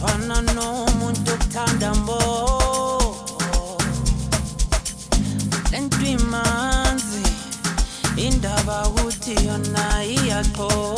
fanana umuntu okuthanda mbo lento imanzi indaba ukuthi yona iyaqoa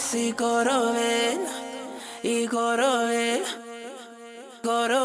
si coro ven, y coro ven, coro.